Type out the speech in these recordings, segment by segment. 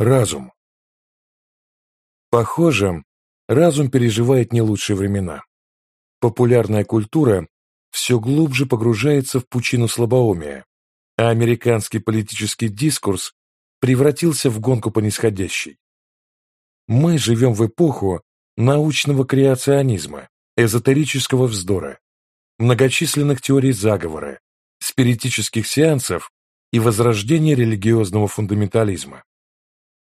Разум. Похоже, разум переживает не лучшие времена. Популярная культура все глубже погружается в пучину слабоумия, а американский политический дискурс превратился в гонку по нисходящей. Мы живем в эпоху научного креационизма, эзотерического вздора, многочисленных теорий заговора, спиритических сеансов и возрождения религиозного фундаментализма.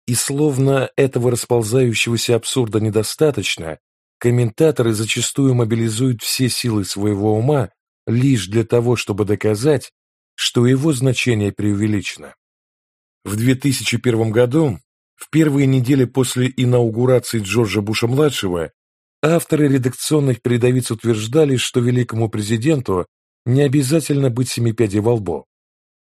И словно этого расползающегося абсурда недостаточно, комментаторы зачастую мобилизуют все силы своего ума лишь для того, чтобы доказать, что его значение преувеличено. В 2001 году, в первые недели после инаугурации Джорджа Буша-младшего, авторы редакционных передовиц утверждали, что великому президенту не обязательно быть семипядей во лбу,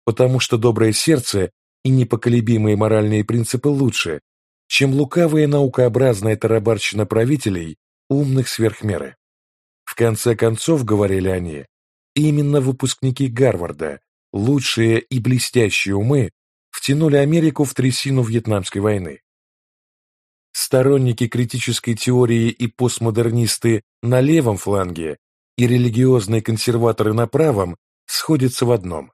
потому что доброе сердце и непоколебимые моральные принципы лучше, чем лукавая наукообразная тарабарщина правителей, умных сверхмеры. В конце концов, говорили они, именно выпускники Гарварда, лучшие и блестящие умы, втянули Америку в трясину Вьетнамской войны. Сторонники критической теории и постмодернисты на левом фланге и религиозные консерваторы на правом сходятся в одном.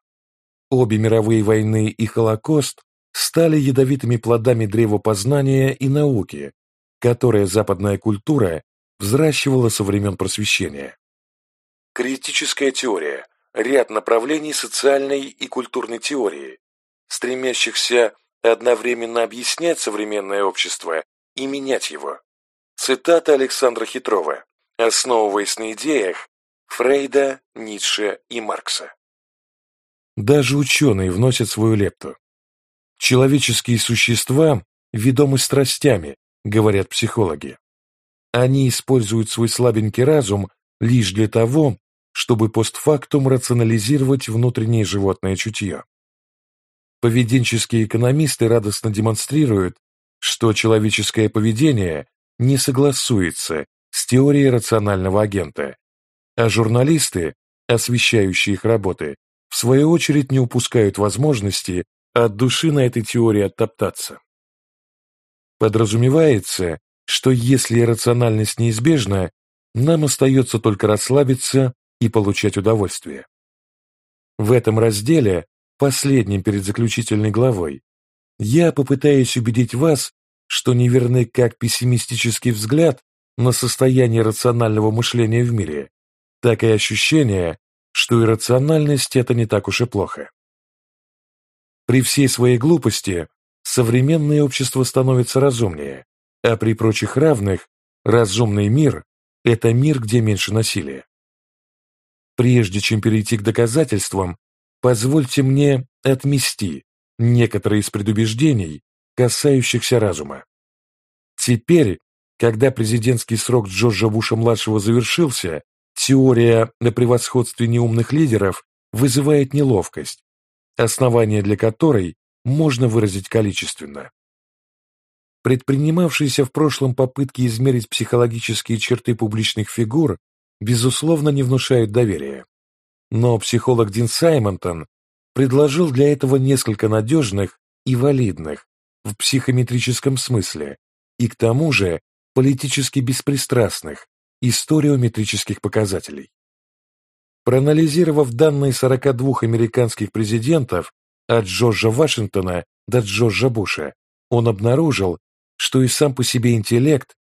Обе мировые войны и Холокост стали ядовитыми плодами древопознания и науки, которые западная культура взращивала со времен просвещения. Критическая теория – ряд направлений социальной и культурной теории, стремящихся одновременно объяснять современное общество и менять его. Цитата Александра Хитрова, основываясь на идеях Фрейда, Ницше и Маркса. Даже ученые вносят свою лепту. Человеческие существа ведомы страстями, говорят психологи. Они используют свой слабенький разум лишь для того, чтобы постфактум рационализировать внутреннее животное чутье. Поведенческие экономисты радостно демонстрируют, что человеческое поведение не согласуется с теорией рационального агента, а журналисты, освещающие их работы, в свою очередь не упускают возможности от души на этой теории оттоптаться. Подразумевается, что если рациональность неизбежна, нам остается только расслабиться и получать удовольствие. В этом разделе, последнем перед заключительной главой, я попытаюсь убедить вас, что неверны как пессимистический взгляд на состояние рационального мышления в мире, так и ощущение, что иррациональность – это не так уж и плохо. При всей своей глупости современное общество становится разумнее, а при прочих равных разумный мир – это мир, где меньше насилия. Прежде чем перейти к доказательствам, позвольте мне отмести некоторые из предубеждений, касающихся разума. Теперь, когда президентский срок Джорджа Буша-младшего завершился, теория на превосходстве неумных лидеров вызывает неловкость, основание для которой можно выразить количественно. Предпринимавшиеся в прошлом попытки измерить психологические черты публичных фигур безусловно не внушают доверия. Но психолог Дин Саймонтон предложил для этого несколько надежных и валидных в психометрическом смысле и к тому же политически беспристрастных историометрических показателей. Проанализировав данные 42 американских президентов от Джорджа Вашингтона до Джорджа Буша, он обнаружил, что и сам по себе интеллект,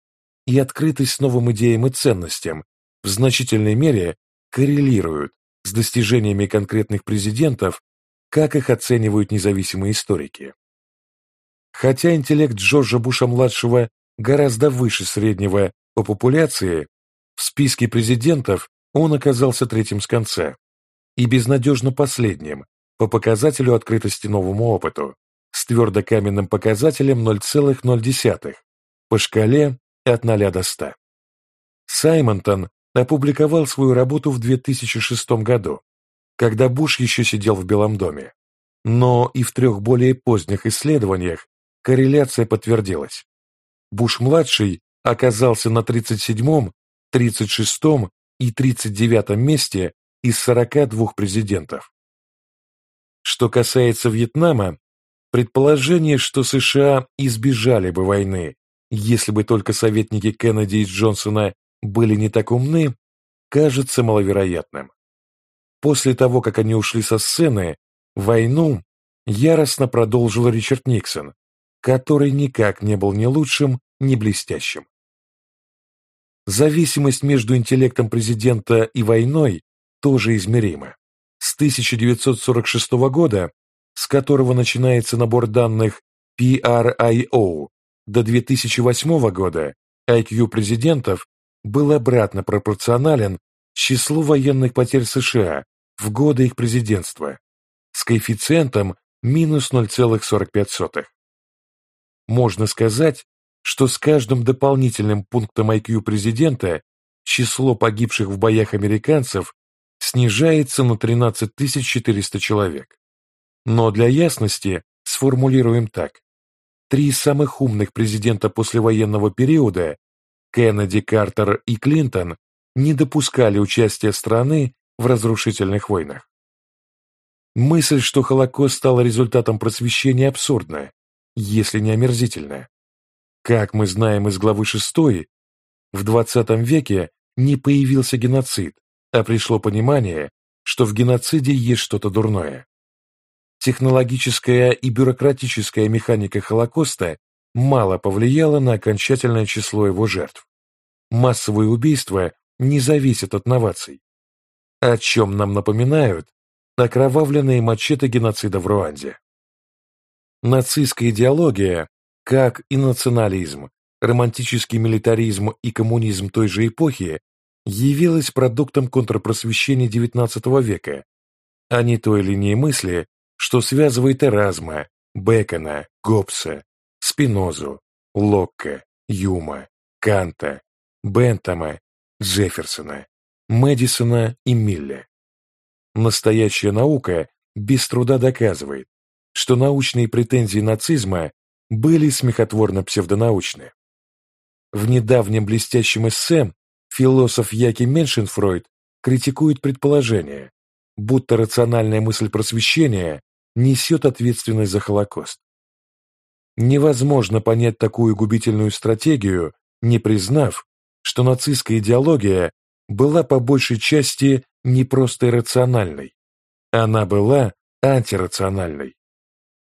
и открытость новым идеям и ценностям в значительной мере коррелируют с достижениями конкретных президентов, как их оценивают независимые историки. Хотя интеллект Джорджа Буша-младшего гораздо выше среднего по популяции, в списке президентов он оказался третьим с конца и безнадежно последним по показателю открытости новому опыту с твердокаменным показателем 0,0 по шкале от 0 до 100. Саймонтон опубликовал свою работу в 2006 году, когда Буш еще сидел в Белом доме. Но и в трех более поздних исследованиях корреляция подтвердилась. Буш-младший оказался на 37-м, 36-м и 39-м месте из 42 президентов. Что касается Вьетнама, Предположение, что США избежали бы войны, если бы только советники Кеннеди и Джонсона были не так умны, кажется маловероятным. После того, как они ушли со сцены, войну яростно продолжил Ричард Никсон, который никак не был ни лучшим, ни блестящим. Зависимость между интеллектом президента и войной тоже измерима. С 1946 года, с которого начинается набор данных PRIO, до 2008 года IQ президентов был обратно пропорционален числу военных потерь США в годы их президентства с коэффициентом минус 0,45. Можно сказать, что с каждым дополнительным пунктом IQ президента число погибших в боях американцев снижается на 13 400 человек. Но для ясности сформулируем так. Три самых умных президента послевоенного периода Кеннеди, Картер и Клинтон не допускали участия страны в разрушительных войнах. Мысль, что Холокост стал результатом просвещения, абсурдна, если не омерзительна. Как мы знаем из главы 6, в 20 веке не появился геноцид, а пришло понимание, что в геноциде есть что-то дурное. Технологическая и бюрократическая механика Холокоста мало повлияла на окончательное число его жертв. Массовые убийства не зависят от новаций. О чем нам напоминают окровавленные мачете геноцида в Руанде. Нацистская идеология, как и национализм, романтический милитаризм и коммунизм той же эпохи, явилась продуктом контрпросвещения XIX века, а не той линии мысли, что связывает Эразма, Бекона, Гоббса, Спинозу, Локка, Юма, Канта, Бентама, Джефферсона, Мэдисона и Милля. Настоящая наука без труда доказывает, что научные претензии нацизма были смехотворно-псевдонаучны. В недавнем блестящем эссе философ Яки Меншенфройд критикует предположение, будто рациональная мысль просвещения несет ответственность за Холокост. Невозможно понять такую губительную стратегию, не признав, что нацистская идеология была по большей части не просто иррациональной, она была антирациональной.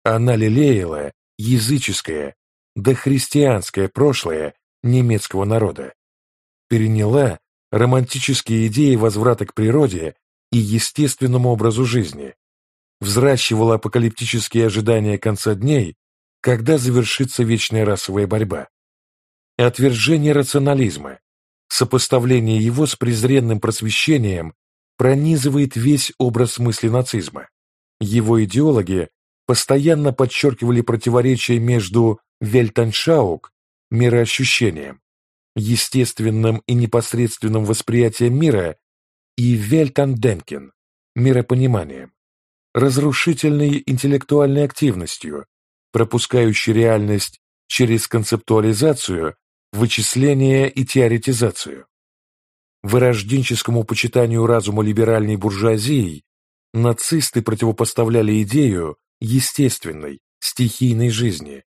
Она лелеяла языческое, дохристианское прошлое немецкого народа, переняла романтические идеи возврата к природе и естественному образу жизни, взращивала апокалиптические ожидания конца дней, когда завершится вечная расовая борьба. Отвержение рационализма, сопоставление его с презренным просвещением пронизывает весь образ мысли нацизма. Его идеологи постоянно подчеркивали противоречие между вельтаншаук, мироощущением, естественным и непосредственным восприятием мира, и вельтанденкен, миропониманием разрушительной интеллектуальной активностью, пропускающей реальность через концептуализацию, вычисление и теоретизацию. Вырожденческому почитанию разума либеральной буржуазии нацисты противопоставляли идею естественной, стихийной жизни,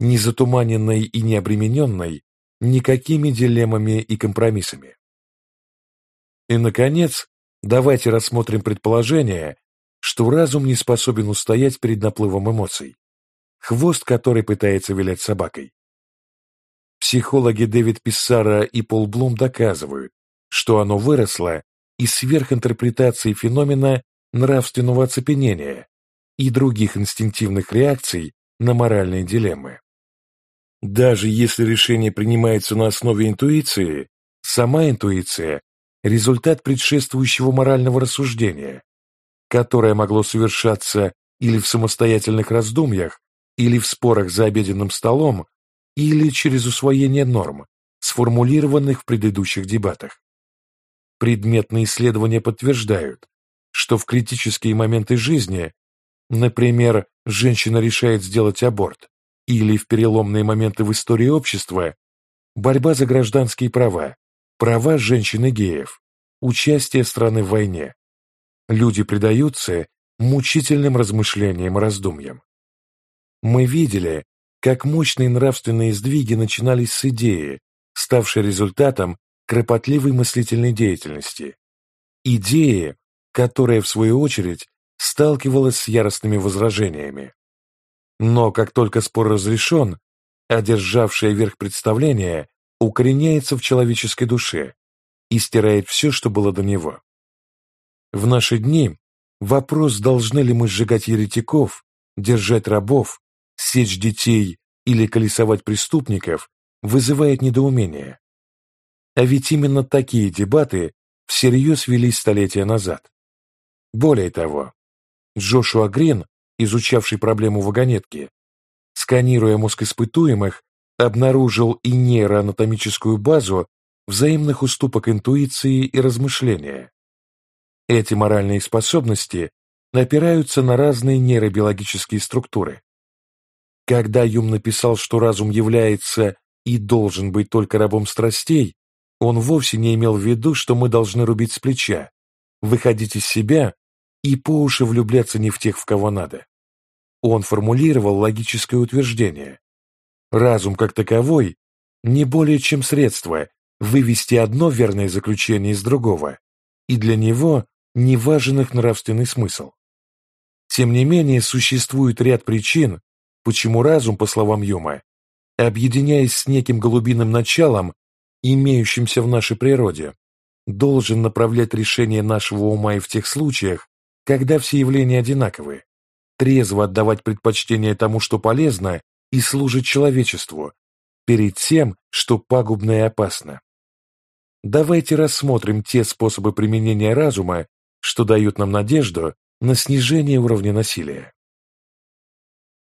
не затуманенной и не обремененной никакими дилеммами и компромиссами. И, наконец, давайте рассмотрим предположение, что разум не способен устоять перед наплывом эмоций, хвост которой пытается вилять собакой. Психологи Дэвид Писсара и Пол Блум доказывают, что оно выросло из сверхинтерпретации феномена нравственного оцепенения и других инстинктивных реакций на моральные дилеммы. Даже если решение принимается на основе интуиции, сама интуиция – результат предшествующего морального рассуждения, которое могло совершаться или в самостоятельных раздумьях, или в спорах за обеденным столом, или через усвоение норм, сформулированных в предыдущих дебатах. Предметные исследования подтверждают, что в критические моменты жизни, например, женщина решает сделать аборт, или в переломные моменты в истории общества, борьба за гражданские права, права женщин и геев, участие страны в войне, люди предаются мучительным размышлениям и раздумьям. мы видели, как мощные нравственные сдвиги начинались с идеи, ставшей результатом кропотливой мыслительной деятельности. Идеи, которая, в свою очередь, сталкивалась с яростными возражениями. Но как только спор разрешен, одержавшее верх представление укореняется в человеческой душе и стирает все, что было до него. В наши дни вопрос, должны ли мы сжигать еретиков, держать рабов, сечь детей или колесовать преступников, вызывает недоумение. А ведь именно такие дебаты всерьез велись столетия назад. Более того, Джошуа Грин, изучавший проблему вагонетки, сканируя мозг испытуемых, обнаружил и нейроанатомическую базу взаимных уступок интуиции и размышления. Эти моральные способности опираются на разные нейробиологические структуры. Когда Юм написал, что разум является и должен быть только рабом страстей, он вовсе не имел в виду, что мы должны рубить с плеча, выходить из себя и по уши влюбляться не в тех, в кого надо. Он формулировал логическое утверждение. Разум как таковой не более чем средство вывести одно верное заключение из другого, и для него не важен их нравственный смысл. Тем не менее, существует ряд причин, почему разум, по словам Юма, объединяясь с неким голубиным началом, имеющимся в нашей природе, должен направлять решение нашего ума и в тех случаях, когда все явления одинаковы, трезво отдавать предпочтение тому, что полезно и служит человечеству, перед тем, что пагубно и опасно. Давайте рассмотрим те способы применения разума, что дают нам надежду на снижение уровня насилия.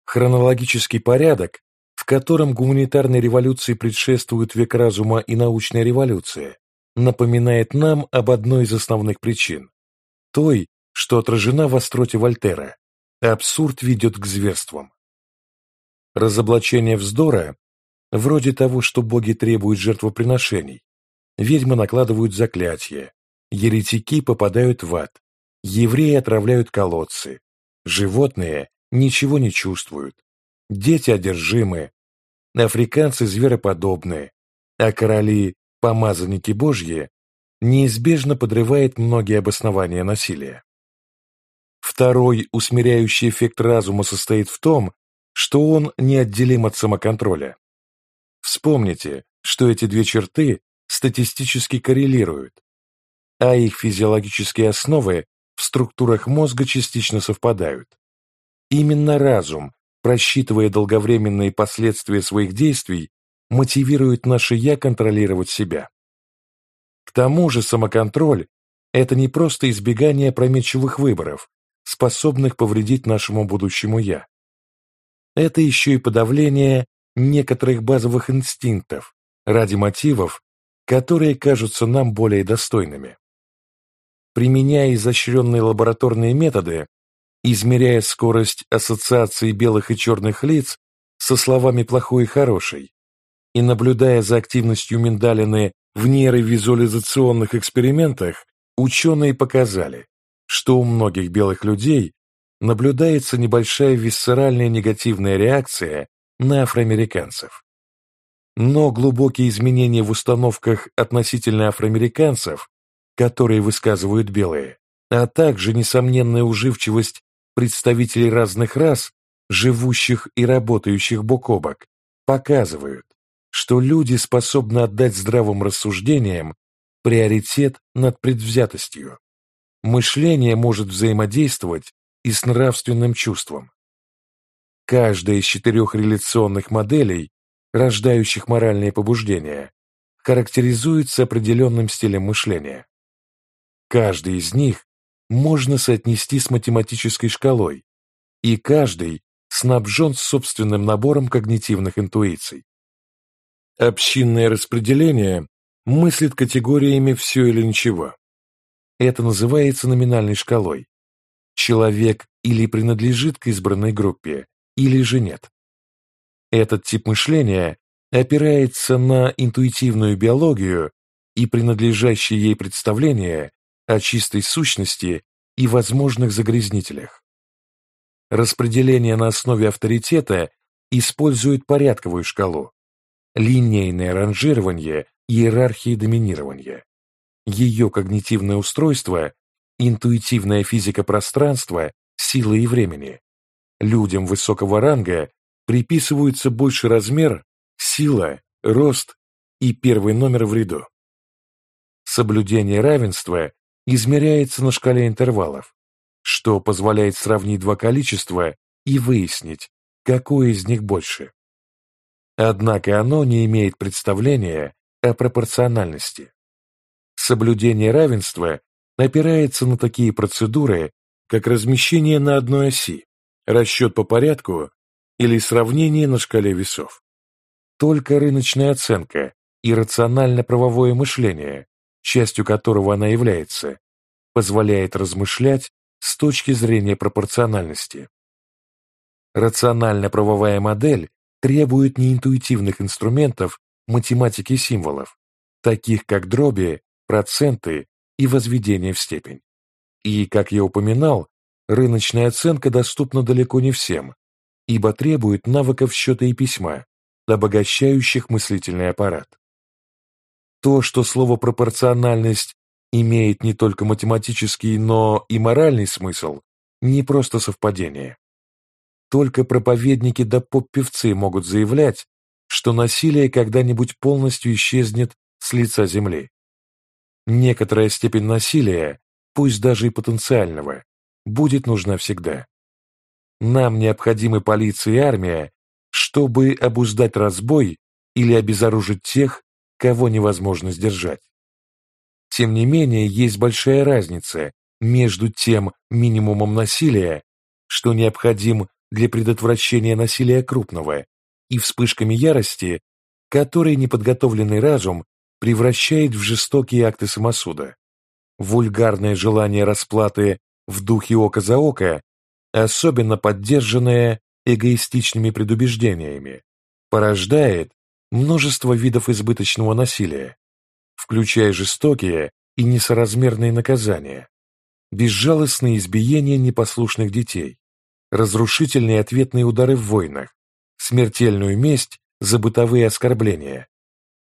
Хронологический порядок, в котором гуманитарной революции предшествуют век разума и научная революция, напоминает нам об одной из основных причин, той, что отражена в остроте Вольтера. Абсурд ведет к зверствам. Разоблачение вздора, вроде того, что боги требуют жертвоприношений, ведьмы накладывают заклятия, еретики попадают в ад, евреи отравляют колодцы, животные ничего не чувствуют, дети одержимы, африканцы звероподобные, а короли – помазанники Божьи, неизбежно подрывает многие обоснования насилия. Второй усмиряющий эффект разума состоит в том, что он неотделим от самоконтроля. Вспомните, что эти две черты статистически коррелируют, а их физиологические основы в структурах мозга частично совпадают. Именно разум, просчитывая долговременные последствия своих действий, мотивирует наше «я» контролировать себя. К тому же самоконтроль – это не просто избегание опрометчивых выборов, способных повредить нашему будущему «я». Это еще и подавление некоторых базовых инстинктов ради мотивов, которые кажутся нам более достойными. Применяя изощренные лабораторные методы, измеряя скорость ассоциации белых и черных лиц со словами «плохой» и «хороший», и наблюдая за активностью миндалины в нейровизуализационных экспериментах, ученые показали, что у многих белых людей наблюдается небольшая висцеральная негативная реакция на афроамериканцев. Но глубокие изменения в установках относительно афроамериканцев, которые высказывают белые, а также несомненная уживчивость представителей разных рас, живущих и работающих бок о бок, показывают, что люди способны отдать здравым рассуждениям приоритет над предвзятостью. Мышление может взаимодействовать и с нравственным чувством. Каждая из четырех реляционных моделей рождающих моральные побуждения, характеризуется определенным стилем мышления. Каждый из них можно соотнести с математической шкалой, и каждый снабжен собственным набором когнитивных интуиций. Общинное распределение мыслит категориями «все или ничего». Это называется номинальной шкалой. Человек или принадлежит к избранной группе, или же нет. Этот тип мышления опирается на интуитивную биологию и принадлежащие ей представления о чистой сущности и возможных загрязнителях. Распределение на основе авторитета использует порядковую шкалу, линейное ранжирование иерархии доминирования. Ее когнитивное устройство – интуитивная физика пространства, силы и времени. Людям высокого ранга приписываются больше размер, сила, рост и первый номер в ряду. Соблюдение равенства измеряется на шкале интервалов, что позволяет сравнить два количества и выяснить, какое из них больше. Однако оно не имеет представления о пропорциональности. Соблюдение равенства опирается на такие процедуры, как размещение на одной оси, расчет по порядку или сравнение на шкале весов. Только рыночная оценка и рационально-правовое мышление, частью которого она является, позволяет размышлять с точки зрения пропорциональности. Рационально-правовая модель требует неинтуитивных инструментов математики символов, таких как дроби, проценты и возведение в степень. И, как я упоминал, рыночная оценка доступна далеко не всем, ибо требует навыков счета и письма, обогащающих мыслительный аппарат. То, что слово «пропорциональность» имеет не только математический, но и моральный смысл, не просто совпадение. Только проповедники да поп-певцы могут заявлять, что насилие когда-нибудь полностью исчезнет с лица земли. Некоторая степень насилия, пусть даже и потенциального, будет нужна всегда. Нам необходимы полиция и армия, чтобы обуздать разбой или обезоружить тех, кого невозможно сдержать. Тем не менее, есть большая разница между тем минимумом насилия, что необходим для предотвращения насилия крупного, и вспышками ярости, которые неподготовленный разум превращает в жестокие акты самосуда. Вульгарное желание расплаты в духе око за око, особенно поддержанное эгоистичными предубеждениями, порождает множество видов избыточного насилия, включая жестокие и несоразмерные наказания, безжалостные избиения непослушных детей, разрушительные ответные удары в войнах, смертельную месть за бытовые оскорбления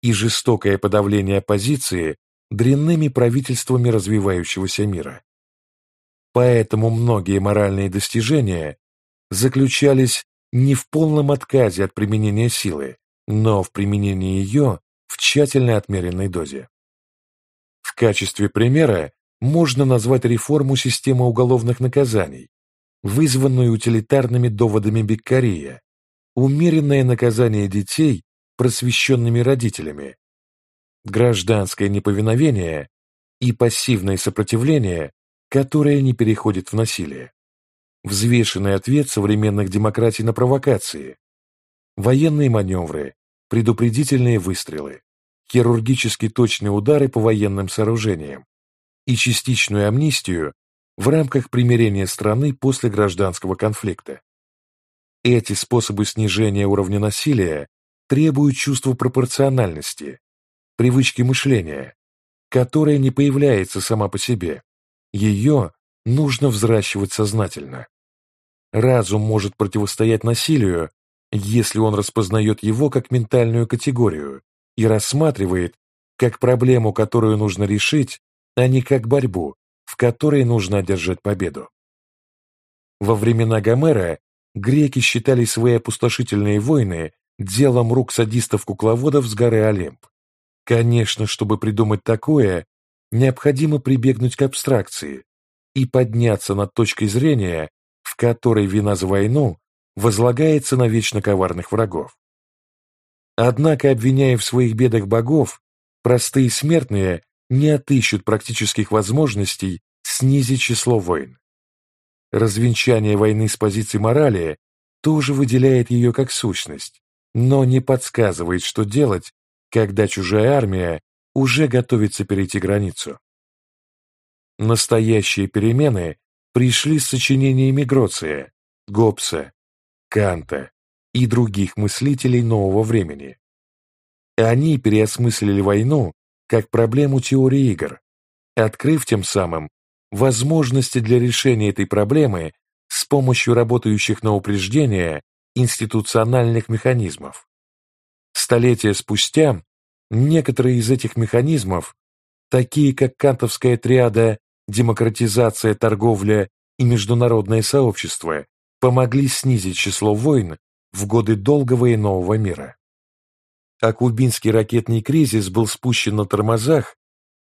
и жестокое подавление оппозиции дрянными правительствами развивающегося мира. Поэтому многие моральные достижения заключались не в полном отказе от применения силы, но в применении ее в тщательно отмеренной дозе. В качестве примера можно назвать реформу системы уголовных наказаний, вызванную утилитарными доводами Беккария, умеренное наказание детей просвещенными родителями, гражданское неповиновение и пассивное сопротивление, которое не переходит в насилие, взвешенный ответ современных демократий на провокации, военные маневры, предупредительные выстрелы, хирургически точные удары по военным сооружениям и частичную амнистию в рамках примирения страны после гражданского конфликта. Эти способы снижения уровня насилия требуют чувства пропорциональности, привычки мышления, которая не появляется сама по себе. Ее нужно взращивать сознательно. Разум может противостоять насилию, если он распознает его как ментальную категорию и рассматривает как проблему, которую нужно решить, а не как борьбу, в которой нужно одержать победу. Во времена Гомера греки считали свои опустошительные войны делом рук садистов-кукловодов с горы Олимп. Конечно, чтобы придумать такое, необходимо прибегнуть к абстракции и подняться над точкой зрения, в которой вина за войну возлагается на вечно коварных врагов. Однако, обвиняя в своих бедах богов, простые смертные не отыщут практических возможностей снизить число войн. Развенчание войны с позиции морали тоже выделяет ее как сущность, но не подсказывает, что делать, когда чужая армия уже готовится перейти границу. Настоящие перемены пришли с сочинениями Гроция, Гоббса, Канта и других мыслителей нового времени. Они переосмыслили войну как проблему теории игр, открыв тем самым возможности для решения этой проблемы с помощью работающих на упреждение институциональных механизмов. Столетия спустя некоторые из этих механизмов, такие как кантовская триада демократизация, торговля и международное сообщество, помогли снизить число войн в годы долгого и нового мира. А кубинский ракетный кризис был спущен на тормозах,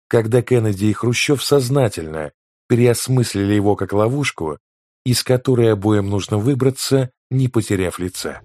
когда Кеннеди и Хрущев сознательно переосмыслили его как ловушку, из которой обоим нужно выбраться, не потеряв лица.